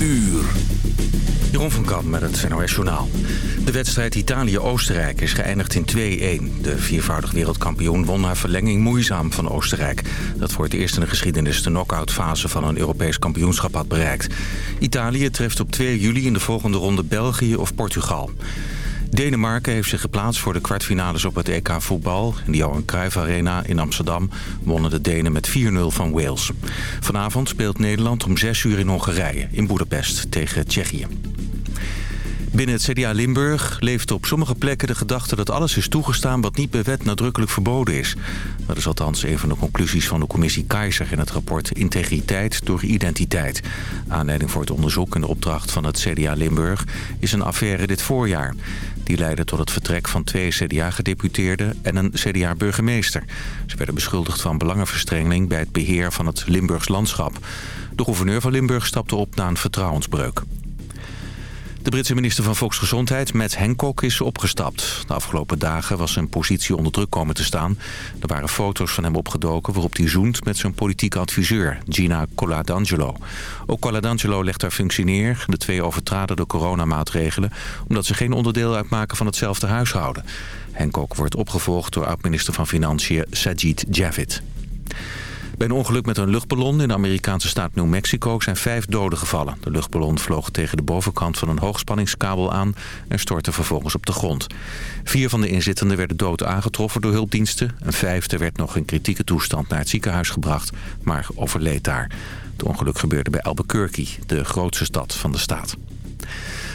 uur. Jeroen van Kamp met het NOS Journaal. De wedstrijd Italië-Oostenrijk is geëindigd in 2-1. De viervoudig wereldkampioen won na verlenging moeizaam van Oostenrijk. Dat voor het eerst in de geschiedenis de knock-outfase van een Europees kampioenschap had bereikt. Italië treft op 2 juli in de volgende ronde België of Portugal. Denemarken heeft zich geplaatst voor de kwartfinales op het EK voetbal. In de Johan Cruijff Arena in Amsterdam wonnen de Denen met 4-0 van Wales. Vanavond speelt Nederland om 6 uur in Hongarije, in Boedapest, tegen Tsjechië. Binnen het CDA Limburg leeft op sommige plekken de gedachte dat alles is toegestaan wat niet bij wet nadrukkelijk verboden is. Dat is althans een van de conclusies van de commissie Keizer in het rapport Integriteit door Identiteit. Aanleiding voor het onderzoek en de opdracht van het CDA Limburg is een affaire dit voorjaar. Die leidde tot het vertrek van twee CDA-gedeputeerden en een CDA-burgemeester. Ze werden beschuldigd van belangenverstrengeling bij het beheer van het Limburgs landschap. De gouverneur van Limburg stapte op na een vertrouwensbreuk. De Britse minister van Volksgezondheid, Matt Hancock, is opgestapt. De afgelopen dagen was zijn positie onder druk komen te staan. Er waren foto's van hem opgedoken waarop hij zoent met zijn politieke adviseur, Gina Coladangelo. Ook Coladangelo legt haar functie neer. De twee overtraden de coronamaatregelen omdat ze geen onderdeel uitmaken van hetzelfde huishouden. Hancock wordt opgevolgd door oud-minister van Financiën Sajid Javid. Bij een ongeluk met een luchtballon in de Amerikaanse staat New Mexico zijn vijf doden gevallen. De luchtballon vloog tegen de bovenkant van een hoogspanningskabel aan en stortte vervolgens op de grond. Vier van de inzittenden werden dood aangetroffen door hulpdiensten. Een vijfde werd nog in kritieke toestand naar het ziekenhuis gebracht, maar overleed daar. Het ongeluk gebeurde bij Albuquerque, de grootste stad van de staat.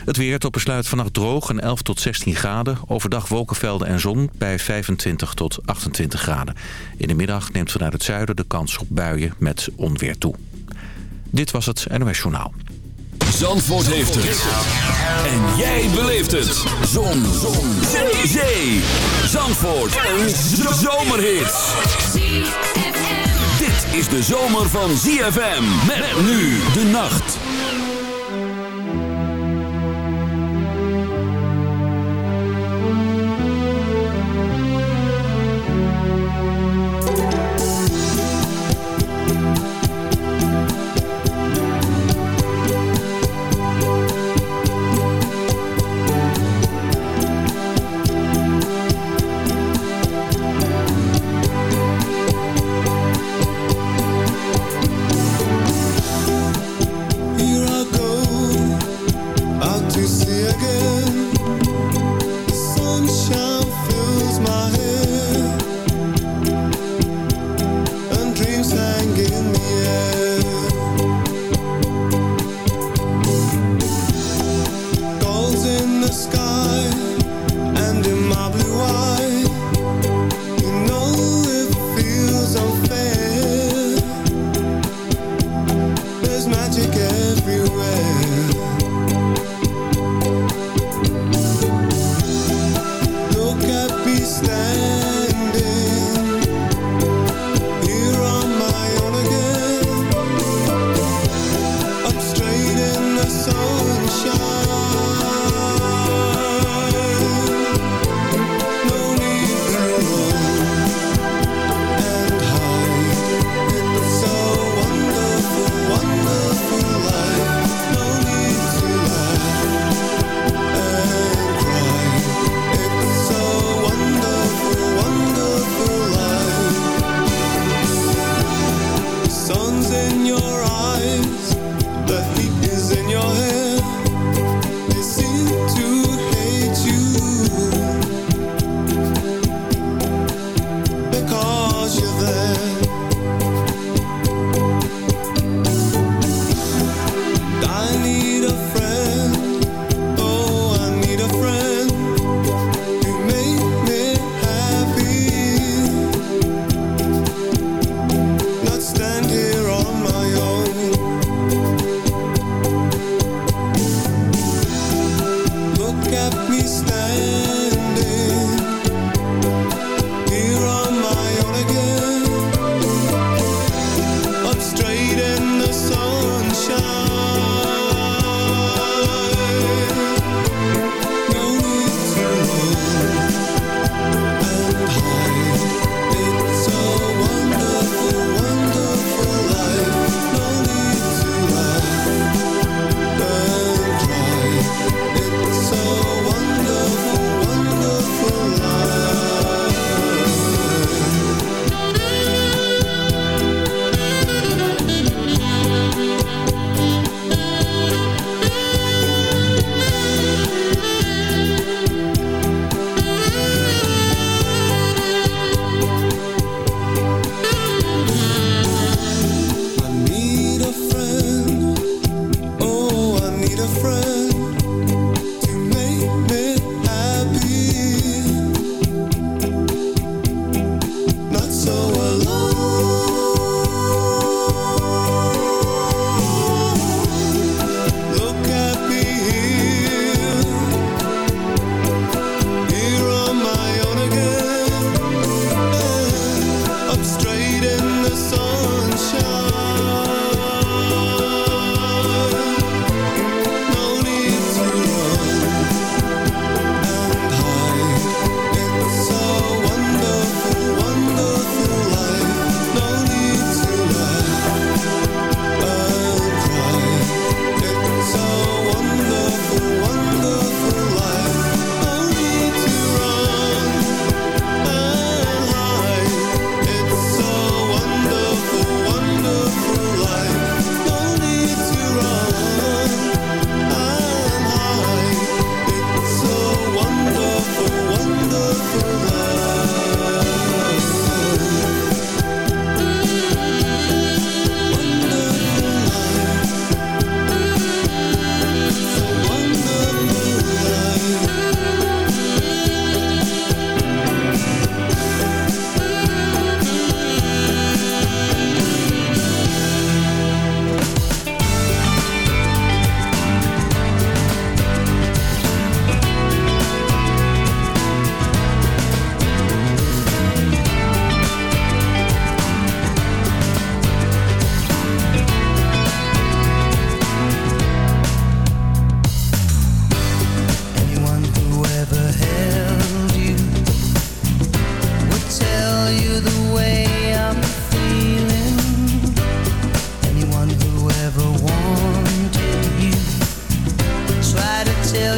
Het weer tot besluit vannacht droog en 11 tot 16 graden. Overdag wolkenvelden en zon bij 25 tot 28 graden. In de middag neemt vanuit het zuiden de kans op buien met onweer toe. Dit was het NOS Journaal. Zandvoort heeft het. En jij beleeft het. Zon. zon. Zee. Zee. Zandvoort. Een zomerhit. Dit is de zomer van ZFM. Met nu de nacht.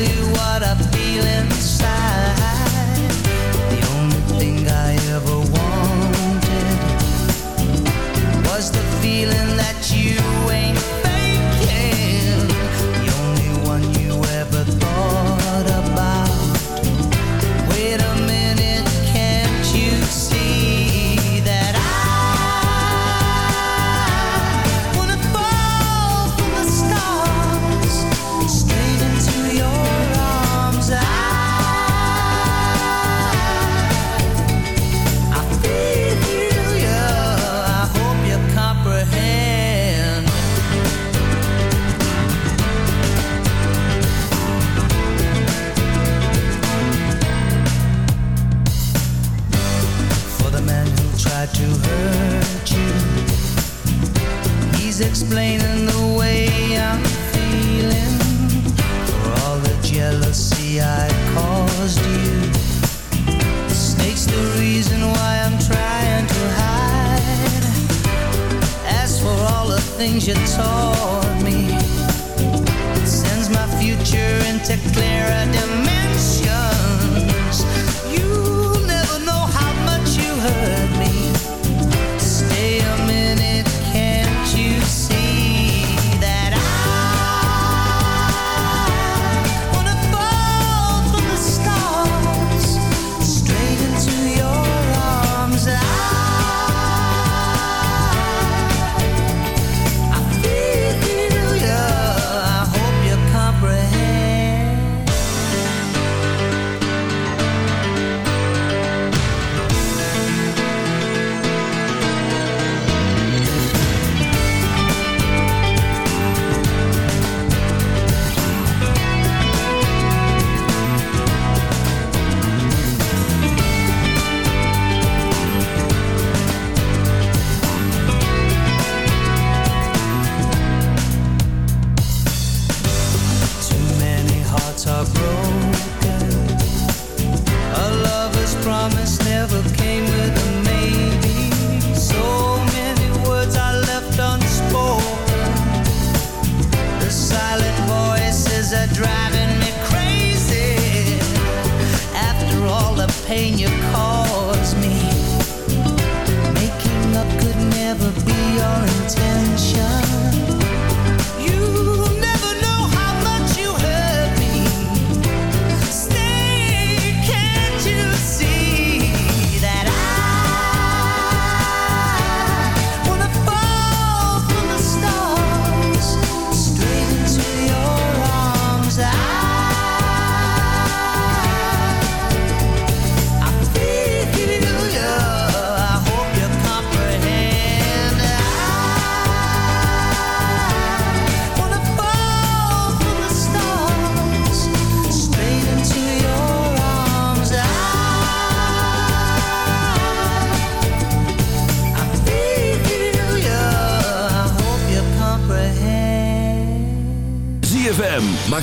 Your arms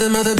rhythm of the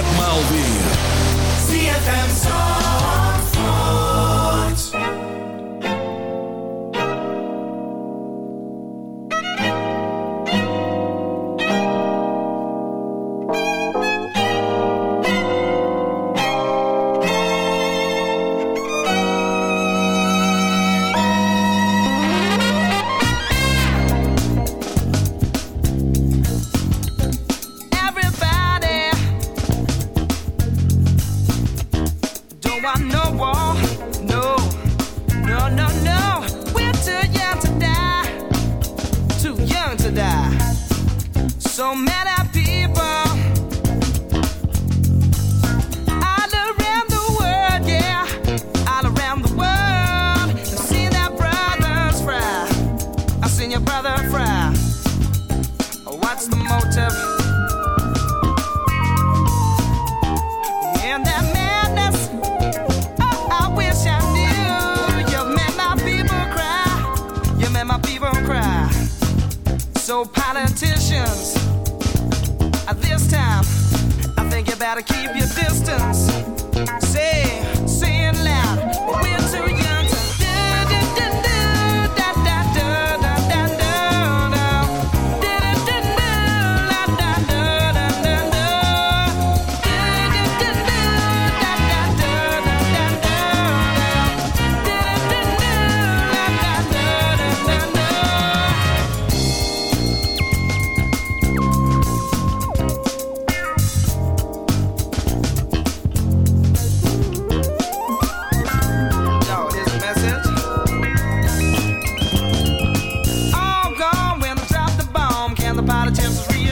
Ieder en maal weer.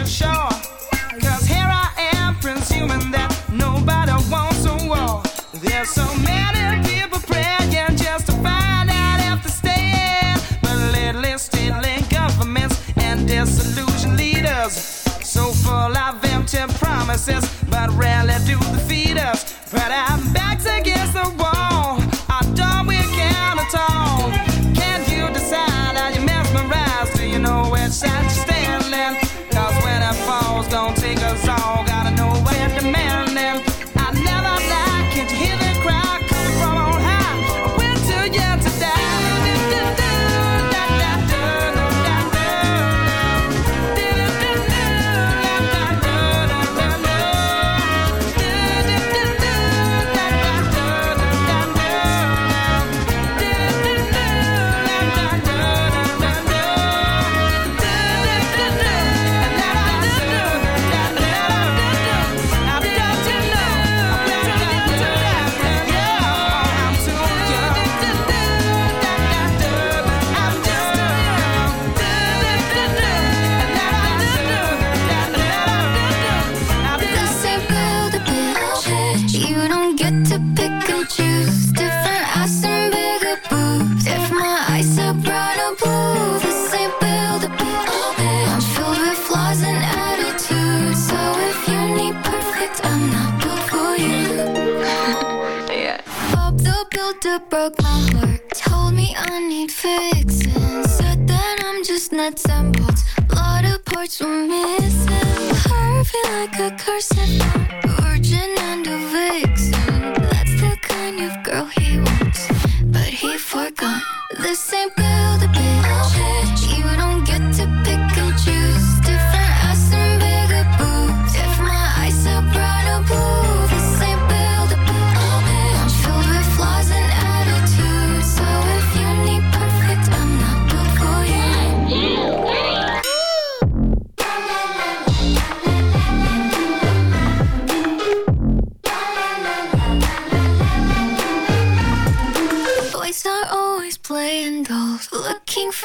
sure. that broke my heart Told me I need fixing. Said that I'm just nuts and bolts. Lot of parts were missing. Curvy like a cursing Virgin and a vixen. That's the kind of girl he wants But he forgot. This ain't build a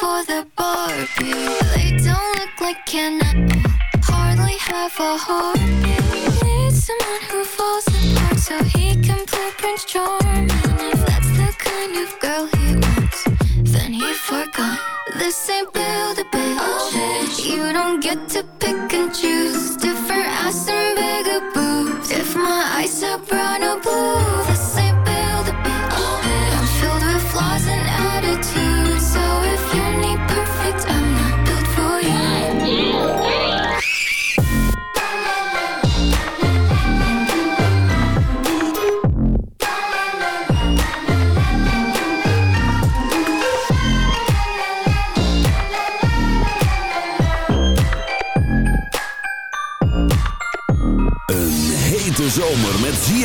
for the Barbie. They don't look like can Hardly have a heart. Need someone who falls apart So he can play Prince Charming. If that's the kind of girl he wants Then he forgot. This ain't Build-A-Bitch You don't get to pick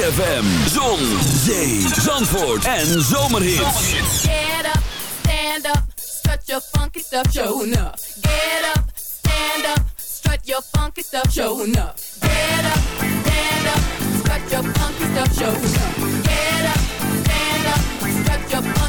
ZFM, Zon, Zee, Zandvoort en Zomerhit. Get up, stand up, strut your funky stuff, show enough. Get up, stand up, strut your funky stuff, show enough. Get up, stand up, strut your funky stuff, show enough. Get up, stand up, strut your funky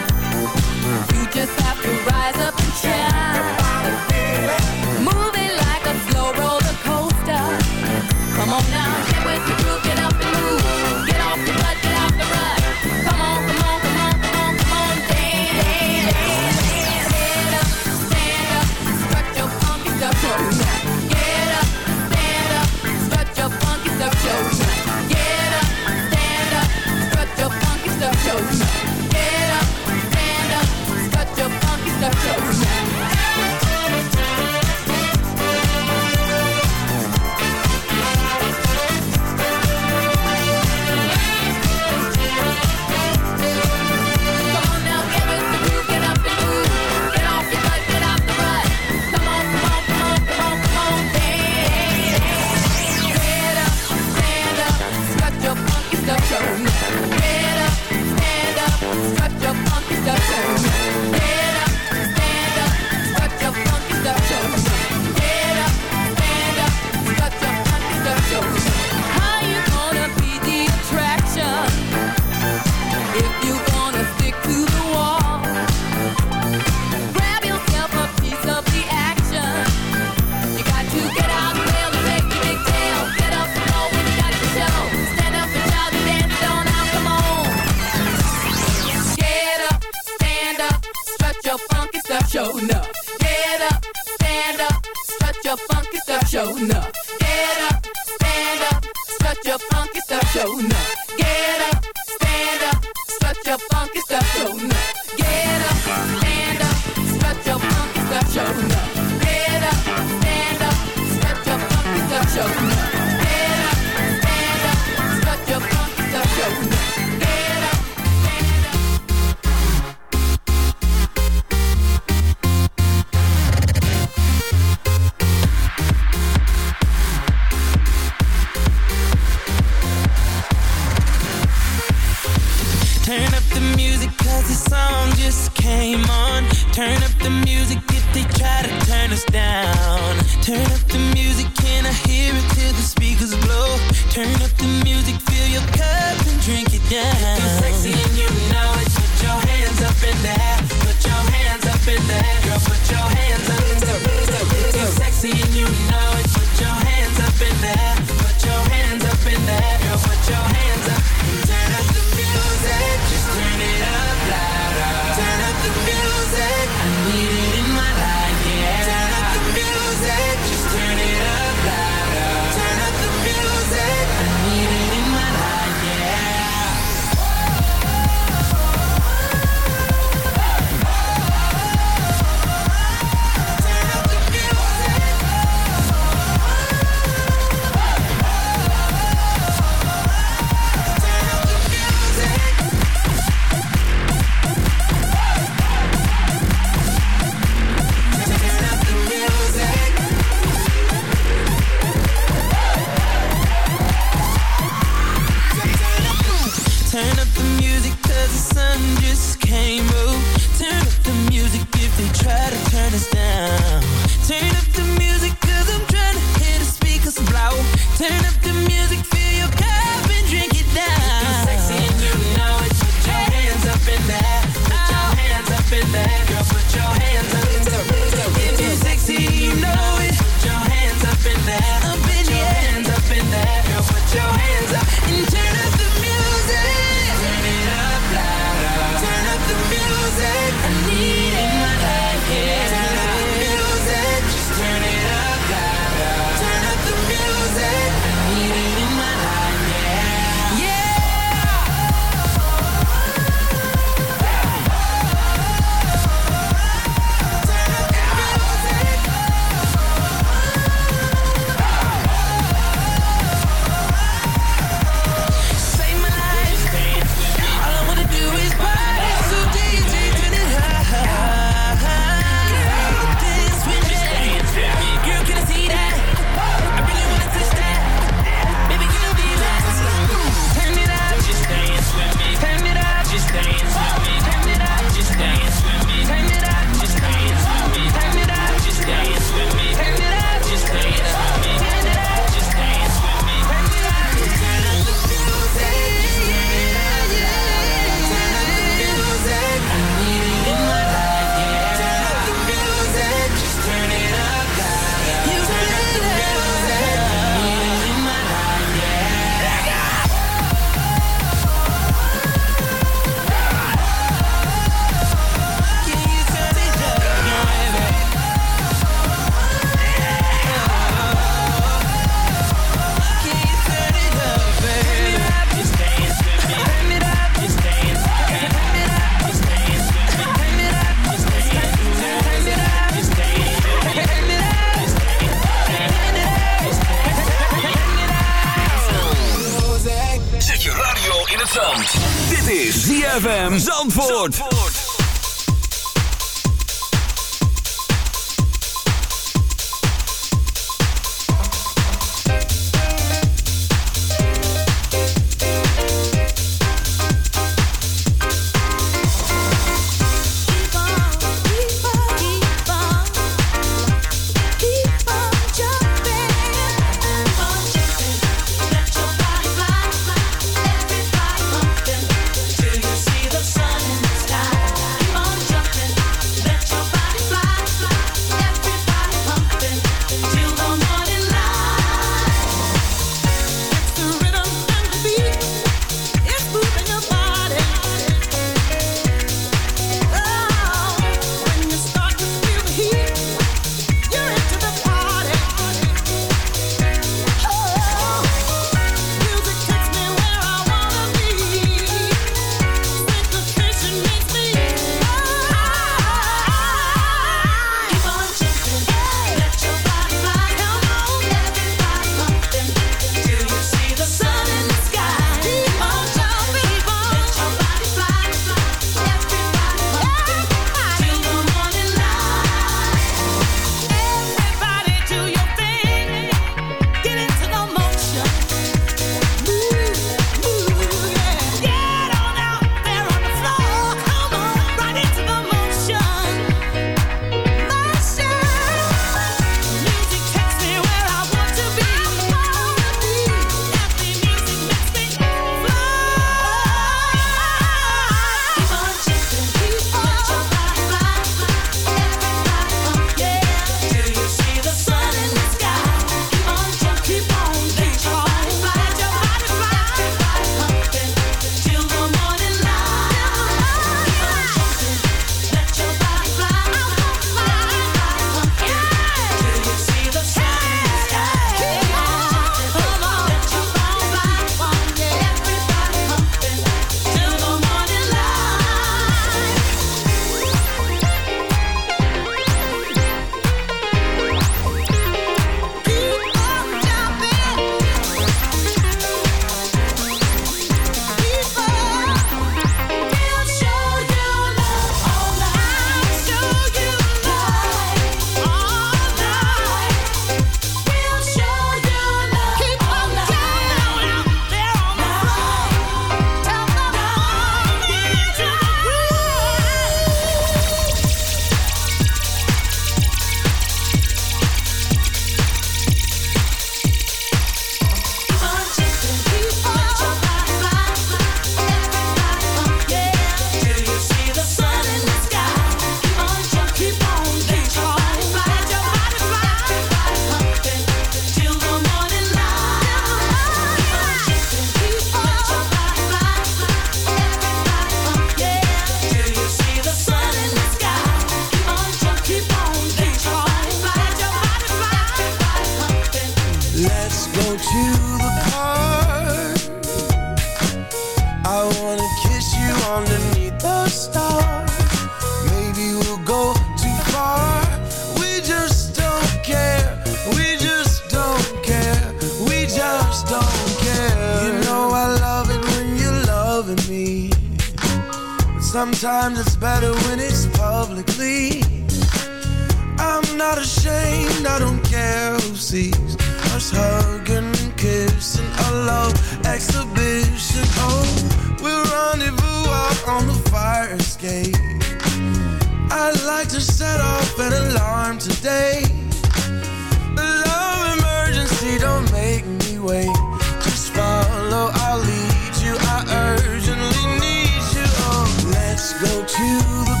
the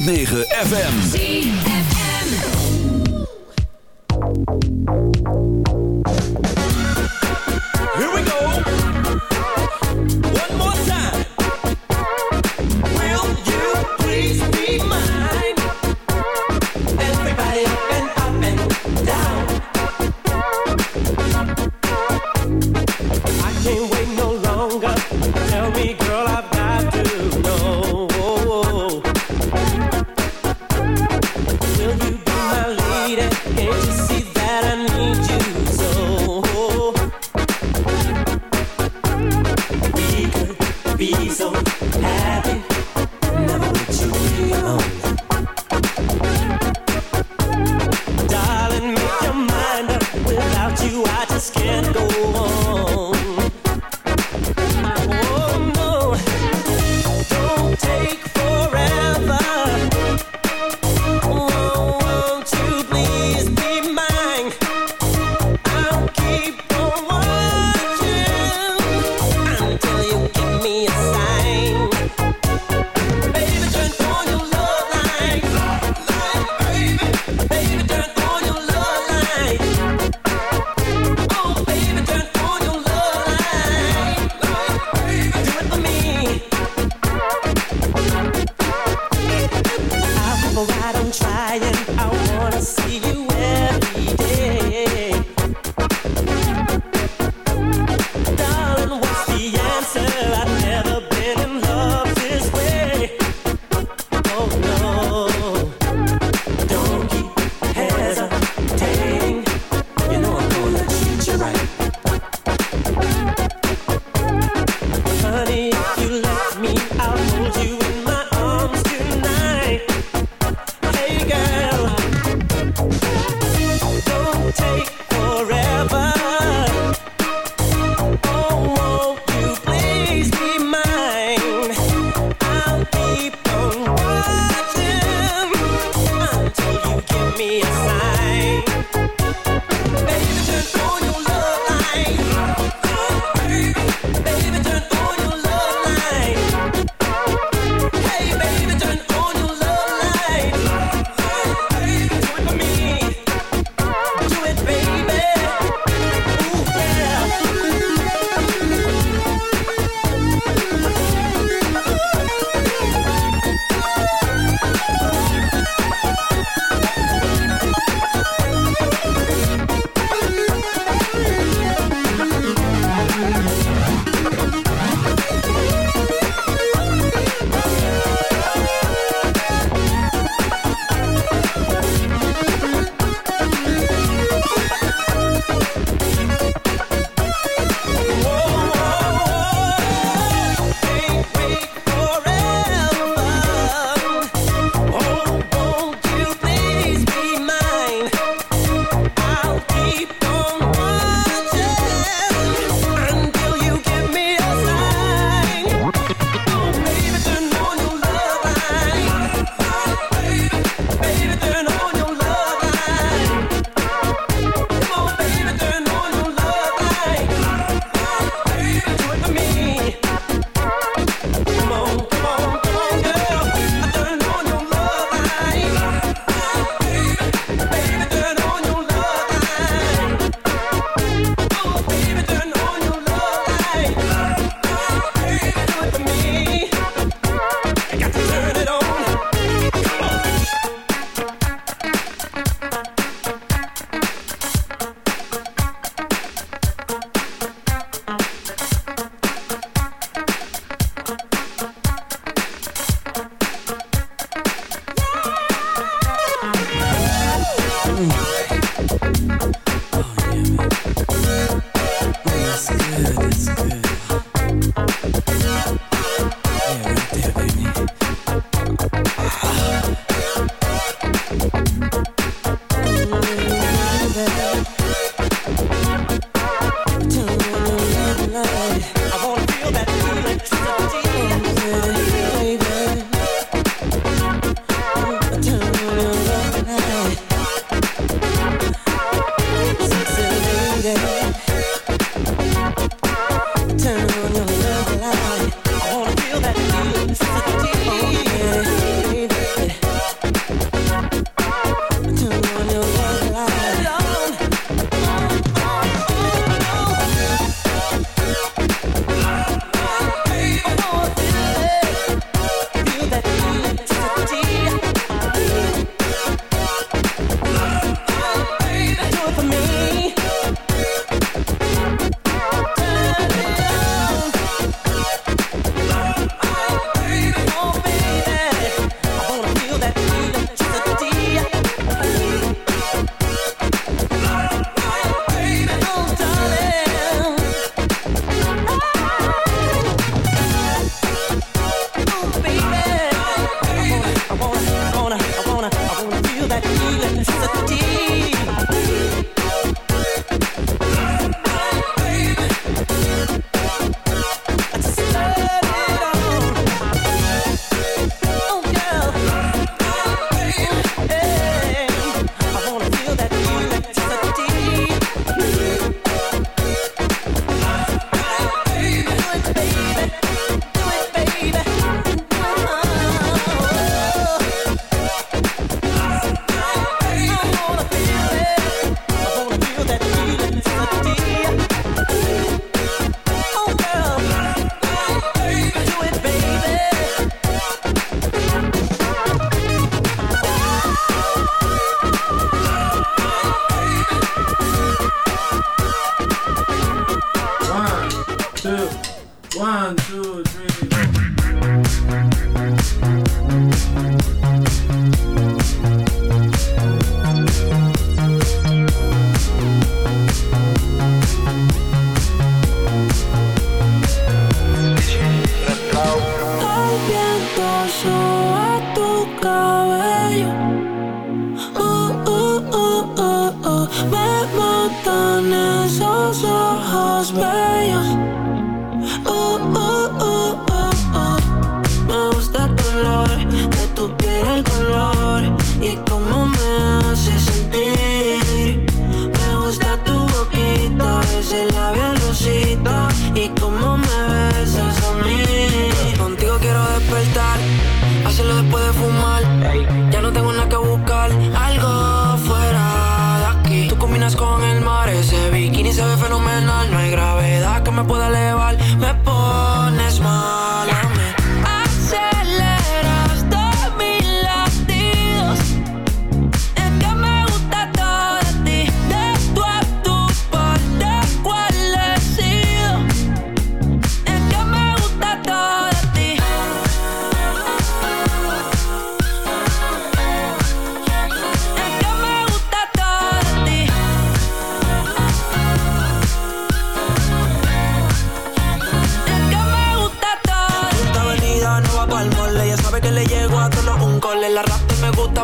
106.9 FM. Will you please be mine? Everybody down. I can't wait no longer. Tell me, girl, I've got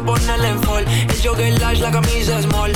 ponerle en fall. El jogger lash, la camisa small.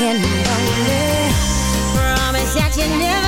And don't promise that you never